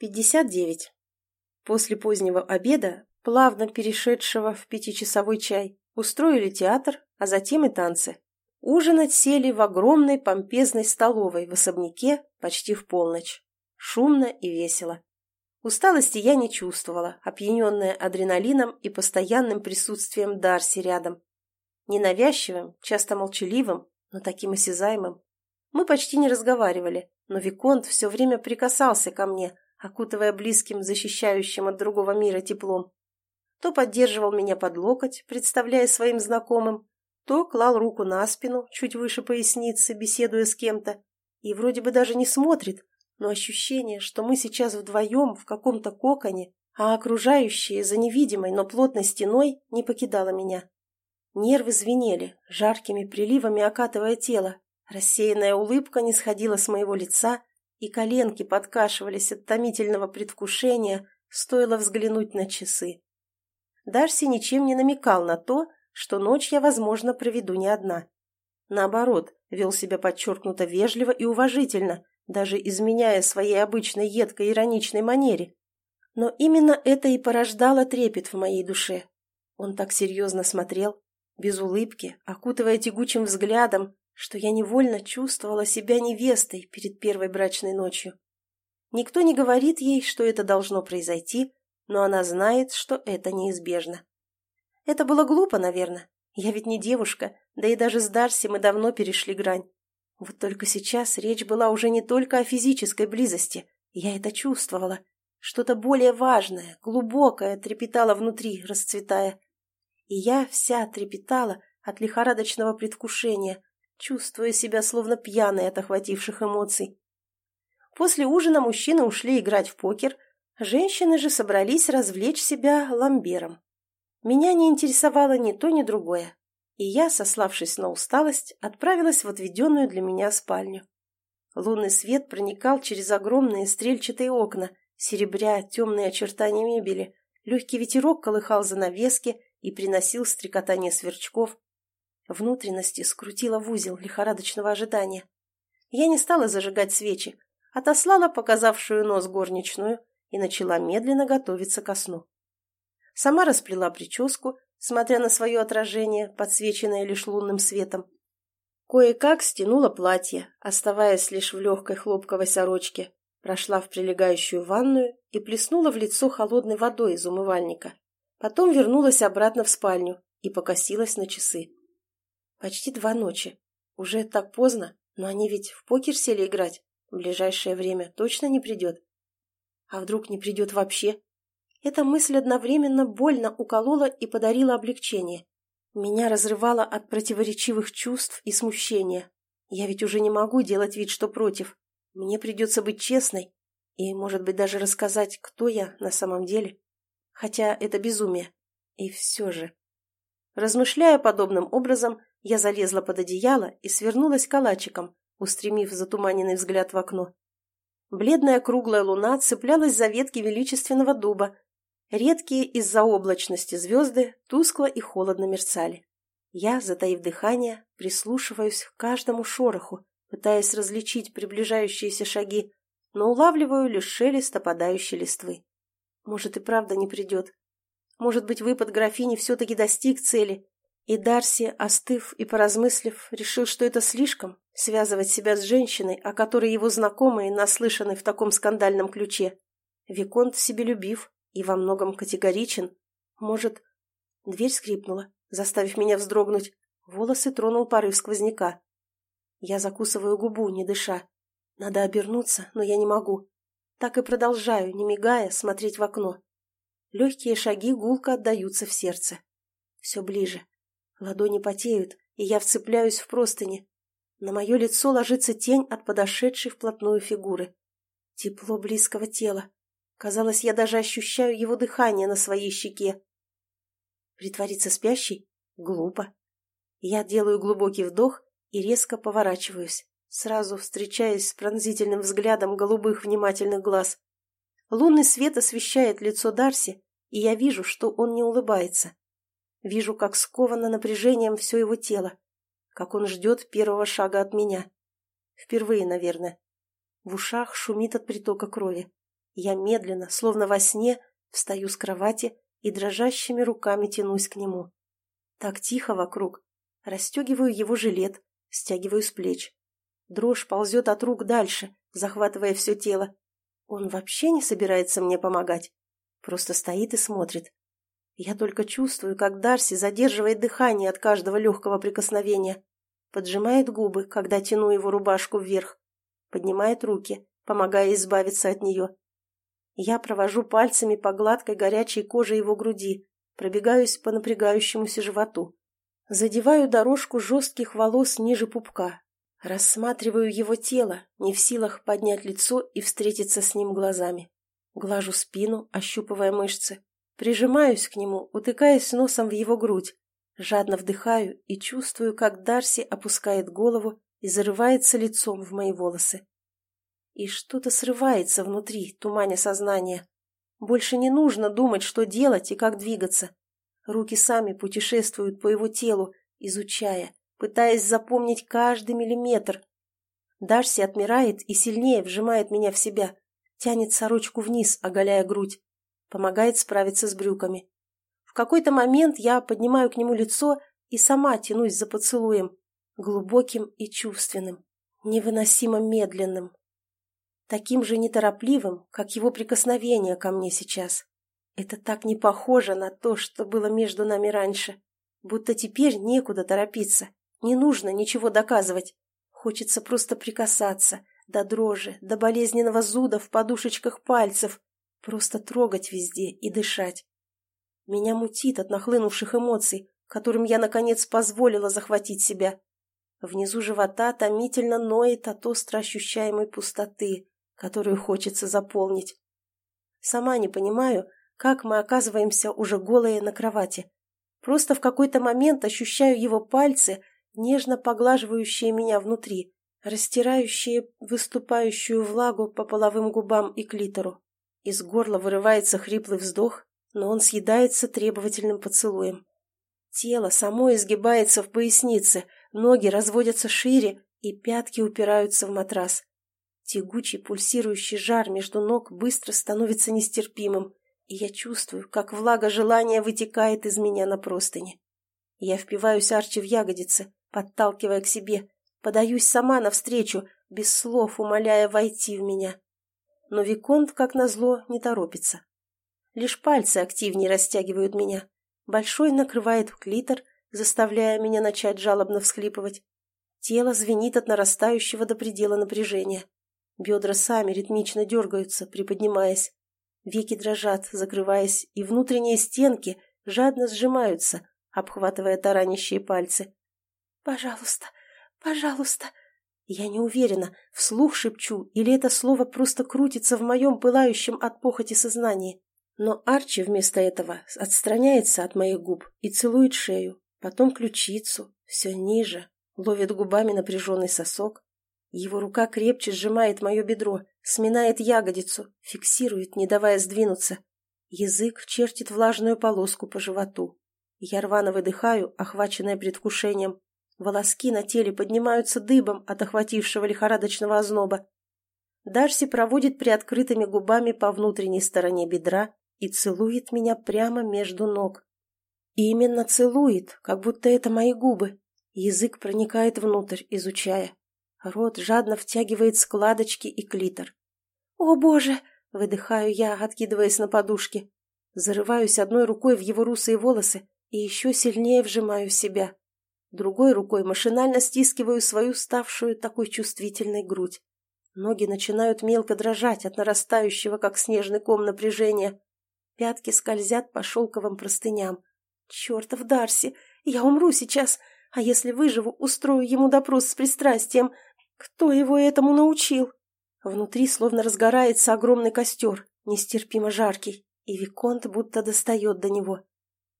59. После позднего обеда, плавно перешедшего в пятичасовой чай, устроили театр, а затем и танцы. Ужинать сели в огромной помпезной столовой в особняке почти в полночь. Шумно и весело. Усталости я не чувствовала, опьяненная адреналином и постоянным присутствием Дарси рядом. Ненавязчивым, часто молчаливым, но таким осязаемым. Мы почти не разговаривали, но Виконт все время прикасался ко мне, окутывая близким, защищающим от другого мира теплом. То поддерживал меня под локоть, представляя своим знакомым, то клал руку на спину, чуть выше поясницы, беседуя с кем-то, и вроде бы даже не смотрит, но ощущение, что мы сейчас вдвоем в каком-то коконе, а окружающие за невидимой, но плотной стеной, не покидало меня. Нервы звенели, жаркими приливами окатывая тело, рассеянная улыбка не сходила с моего лица, и коленки подкашивались от томительного предвкушения, стоило взглянуть на часы. Дарси ничем не намекал на то, что ночь я, возможно, проведу не одна. Наоборот, вел себя подчеркнуто вежливо и уважительно, даже изменяя своей обычной едкой ироничной манере. Но именно это и порождало трепет в моей душе. Он так серьезно смотрел, без улыбки, окутывая тягучим взглядом, что я невольно чувствовала себя невестой перед первой брачной ночью. Никто не говорит ей, что это должно произойти, но она знает, что это неизбежно. Это было глупо, наверное. Я ведь не девушка, да и даже с Дарси мы давно перешли грань. Вот только сейчас речь была уже не только о физической близости. Я это чувствовала. Что-то более важное, глубокое трепетало внутри, расцветая. И я вся трепетала от лихорадочного предвкушения, чувствуя себя словно пьяной от охвативших эмоций. После ужина мужчины ушли играть в покер, женщины же собрались развлечь себя ламбером. Меня не интересовало ни то, ни другое, и я, сославшись на усталость, отправилась в отведенную для меня спальню. Лунный свет проникал через огромные стрельчатые окна, серебря темные очертания мебели, легкий ветерок колыхал занавески и приносил стрекотание сверчков, Внутренности скрутила в узел лихорадочного ожидания. Я не стала зажигать свечи, отослала показавшую нос горничную и начала медленно готовиться ко сну. Сама расплела прическу, смотря на свое отражение, подсвеченное лишь лунным светом. Кое-как стянула платье, оставаясь лишь в легкой хлопковой сорочке, прошла в прилегающую ванную и плеснула в лицо холодной водой из умывальника. Потом вернулась обратно в спальню и покосилась на часы. Почти два ночи. Уже так поздно, но они ведь в покер сели играть. В ближайшее время точно не придет. А вдруг не придет вообще? Эта мысль одновременно больно уколола и подарила облегчение. Меня разрывало от противоречивых чувств и смущения. Я ведь уже не могу делать вид, что против. Мне придется быть честной и, может быть, даже рассказать, кто я на самом деле. Хотя это безумие. И все же. Размышляя подобным образом, я залезла под одеяло и свернулась калачиком, устремив затуманенный взгляд в окно. Бледная круглая луна цеплялась за ветки величественного дуба. Редкие из-за облачности звезды тускло и холодно мерцали. Я, затаив дыхание, прислушиваюсь к каждому шороху, пытаясь различить приближающиеся шаги, но улавливаю лишь шелест опадающей листвы. Может, и правда не придет. Может быть, выпад графини все-таки достиг цели, и Дарси, остыв и поразмыслив, решил, что это слишком — связывать себя с женщиной, о которой его знакомые наслышаны в таком скандальном ключе. Виконт себелюбив и во многом категоричен. Может... Дверь скрипнула, заставив меня вздрогнуть. Волосы тронул порыв сквозняка. Я закусываю губу, не дыша. Надо обернуться, но я не могу. Так и продолжаю, не мигая, смотреть в окно. Легкие шаги гулко отдаются в сердце. Все ближе. Ладони потеют, и я вцепляюсь в простыни. На мое лицо ложится тень от подошедшей вплотную фигуры. Тепло близкого тела. Казалось, я даже ощущаю его дыхание на своей щеке. Притвориться спящей? Глупо. Я делаю глубокий вдох и резко поворачиваюсь, сразу встречаясь с пронзительным взглядом голубых внимательных глаз. Лунный свет освещает лицо Дарси, и я вижу, что он не улыбается. Вижу, как сковано напряжением все его тело, как он ждет первого шага от меня. Впервые, наверное. В ушах шумит от притока крови. Я медленно, словно во сне, встаю с кровати и дрожащими руками тянусь к нему. Так тихо вокруг. Расстегиваю его жилет, стягиваю с плеч. Дрожь ползет от рук дальше, захватывая все тело. Он вообще не собирается мне помогать. Просто стоит и смотрит. Я только чувствую, как Дарси задерживает дыхание от каждого легкого прикосновения. Поджимает губы, когда тяну его рубашку вверх. Поднимает руки, помогая избавиться от нее. Я провожу пальцами по гладкой горячей коже его груди, пробегаюсь по напрягающемуся животу. Задеваю дорожку жестких волос ниже пупка. Рассматриваю его тело, не в силах поднять лицо и встретиться с ним глазами. Глажу спину, ощупывая мышцы. Прижимаюсь к нему, утыкаясь носом в его грудь. Жадно вдыхаю и чувствую, как Дарси опускает голову и зарывается лицом в мои волосы. И что-то срывается внутри, туманя сознания. Больше не нужно думать, что делать и как двигаться. Руки сами путешествуют по его телу, изучая, пытаясь запомнить каждый миллиметр. Дарси отмирает и сильнее вжимает меня в себя, тянет сорочку вниз, оголяя грудь помогает справиться с брюками. В какой-то момент я поднимаю к нему лицо и сама тянусь за поцелуем, глубоким и чувственным, невыносимо медленным, таким же неторопливым, как его прикосновение ко мне сейчас. Это так не похоже на то, что было между нами раньше, будто теперь некуда торопиться, не нужно ничего доказывать. Хочется просто прикасаться, до дрожи, до болезненного зуда в подушечках пальцев, Просто трогать везде и дышать. Меня мутит от нахлынувших эмоций, которым я, наконец, позволила захватить себя. Внизу живота томительно ноет от остро ощущаемой пустоты, которую хочется заполнить. Сама не понимаю, как мы оказываемся уже голые на кровати. Просто в какой-то момент ощущаю его пальцы, нежно поглаживающие меня внутри, растирающие выступающую влагу по половым губам и клитору. Из горла вырывается хриплый вздох, но он съедается требовательным поцелуем. Тело само изгибается в пояснице, ноги разводятся шире, и пятки упираются в матрас. Тягучий пульсирующий жар между ног быстро становится нестерпимым, и я чувствую, как влага желания вытекает из меня на простыни. Я впиваюсь Арчи в ягодицы, подталкивая к себе, подаюсь сама навстречу, без слов умоляя войти в меня но Виконт, как назло, не торопится. Лишь пальцы активнее растягивают меня. Большой накрывает в клитор, заставляя меня начать жалобно всхлипывать. Тело звенит от нарастающего до предела напряжения. Бедра сами ритмично дергаются, приподнимаясь. Веки дрожат, закрываясь, и внутренние стенки жадно сжимаются, обхватывая таранящие пальцы. «Пожалуйста, пожалуйста!» Я не уверена, вслух шепчу, или это слово просто крутится в моем пылающем от похоти сознании. Но Арчи вместо этого отстраняется от моих губ и целует шею, потом ключицу, все ниже, ловит губами напряженный сосок. Его рука крепче сжимает мое бедро, сминает ягодицу, фиксирует, не давая сдвинуться. Язык чертит влажную полоску по животу. Я рвано выдыхаю, охваченная предвкушением, Волоски на теле поднимаются дыбом от охватившего лихорадочного озноба. Дарси проводит приоткрытыми губами по внутренней стороне бедра и целует меня прямо между ног. И именно целует, как будто это мои губы. Язык проникает внутрь, изучая. Рот жадно втягивает складочки и клитор. «О, Боже!» — выдыхаю я, откидываясь на подушке. Зарываюсь одной рукой в его русые волосы и еще сильнее вжимаю себя. Другой рукой машинально стискиваю свою ставшую такой чувствительной грудь. Ноги начинают мелко дрожать от нарастающего, как снежный ком, напряжения. Пятки скользят по шелковым простыням. Чертов Дарси! Я умру сейчас, а если выживу, устрою ему допрос с пристрастием. Кто его этому научил? Внутри словно разгорается огромный костер, нестерпимо жаркий, и Виконт будто достает до него.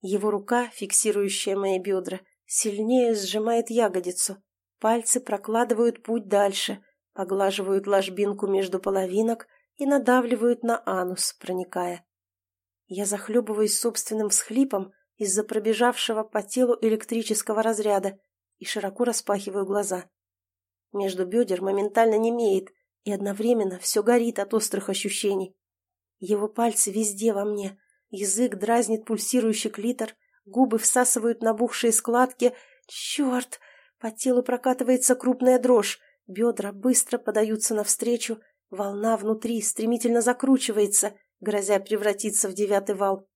Его рука, фиксирующая мои бедра, Сильнее сжимает ягодицу. Пальцы прокладывают путь дальше, поглаживают ложбинку между половинок и надавливают на анус, проникая. Я захлебываюсь собственным всхлипом из-за пробежавшего по телу электрического разряда и широко распахиваю глаза. Между бедер моментально немеет, и одновременно все горит от острых ощущений. Его пальцы везде во мне. Язык дразнит пульсирующий клитор, губы всасывают набухшие складки. Черт! По телу прокатывается крупная дрожь, бедра быстро подаются навстречу, волна внутри стремительно закручивается, грозя превратиться в девятый вал.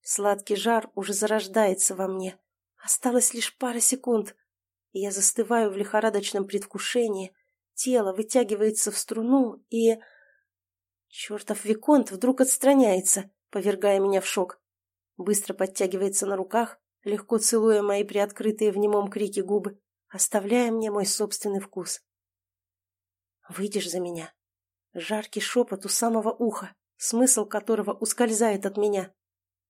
Сладкий жар уже зарождается во мне. Осталось лишь пара секунд. Я застываю в лихорадочном предвкушении. Тело вытягивается в струну и... Чертов Виконт вдруг отстраняется, повергая меня в шок. Быстро подтягивается на руках, легко целуя мои приоткрытые в немом крике губы, оставляя мне мой собственный вкус. «Выйдешь за меня?» Жаркий шепот у самого уха, смысл которого ускользает от меня.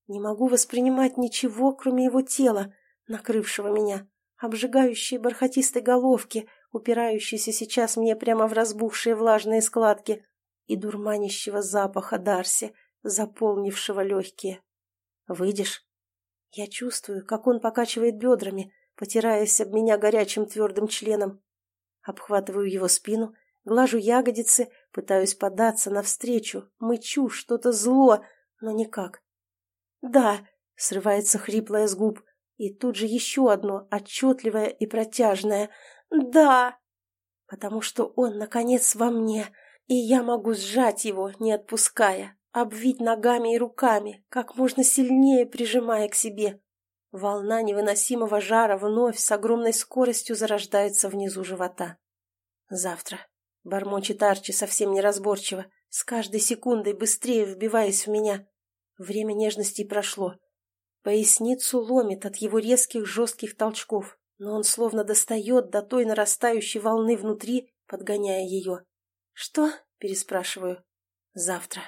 Не могу воспринимать ничего, кроме его тела, накрывшего меня, обжигающей бархатистой головки, упирающейся сейчас мне прямо в разбухшие влажные складки, и дурманящего запаха Дарси, заполнившего легкие. «Выйдешь?» Я чувствую, как он покачивает бедрами, потираясь об меня горячим твердым членом. Обхватываю его спину, глажу ягодицы, пытаюсь податься навстречу, мычу что-то зло, но никак. «Да!» — срывается хриплое с губ, и тут же еще одно, отчетливое и протяжное «Да!» Потому что он, наконец, во мне, и я могу сжать его, не отпуская, обвить ногами и руками, как можно сильнее прижимая к себе. Волна невыносимого жара вновь с огромной скоростью зарождается внизу живота. Завтра. Бормочет Арчи совсем неразборчиво, с каждой секундой быстрее вбиваясь в меня. Время нежности прошло. Поясницу ломит от его резких жестких толчков, но он словно достает до той нарастающей волны внутри, подгоняя ее. «Что?» – переспрашиваю. «Завтра»,